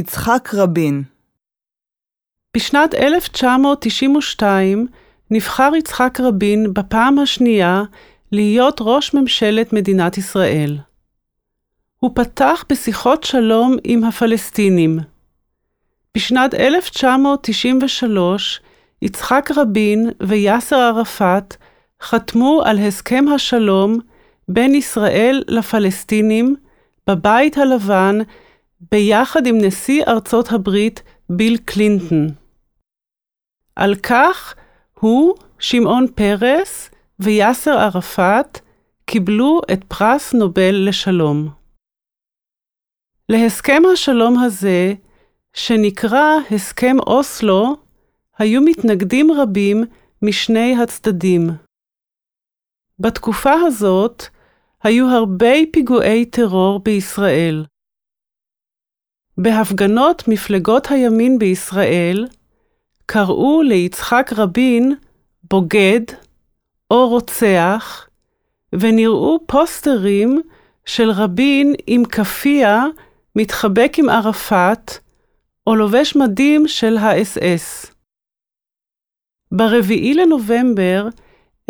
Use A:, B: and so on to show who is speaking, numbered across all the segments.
A: יצחק רבין
B: בשנת 1992 נבחר יצחק רבין בפעם השנייה להיות ראש ממשלת מדינת ישראל. הוא פתח בשיחות שלום עם הפלסטינים. בשנת 1993 יצחק רבין ויאסר ערפאת חתמו על הסכם השלום בין ישראל לפלסטינים בבית הלבן ביחד עם נשיא ארצות הברית ביל קלינטון. על כך הוא, שמעון פרס ויאסר ערפאת קיבלו את פרס נובל לשלום. להסכם השלום הזה, שנקרא הסכם אוסלו, היו מתנגדים רבים משני הצדדים. בתקופה הזאת היו הרבה פיגועי טרור בישראל. בהפגנות מפלגות הימין בישראל קראו ליצחק רבין בוגד או רוצח, ונראו פוסטרים של רבין עם כאפיה מתחבק עם ערפאת, או לובש מדים של האס-אס. ברביעי לנובמבר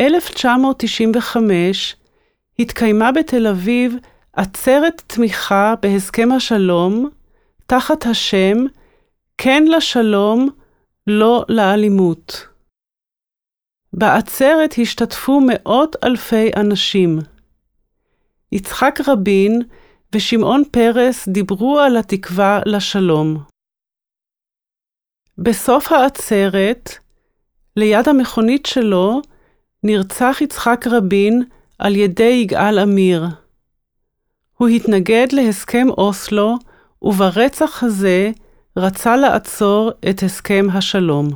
B: 1995 התקיימה בתל אביב עצרת תמיכה בהסכם השלום, תחת השם כן לשלום, לא לאלימות. בעצרת השתתפו מאות אלפי אנשים. יצחק רבין ושמעון פרס דיברו על התקווה לשלום. בסוף העצרת, ליד המכונית שלו, נרצח יצחק רבין על ידי יגאל עמיר. הוא התנגד להסכם אוסלו, וברצח הזה רצה לעצור את הסכם השלום.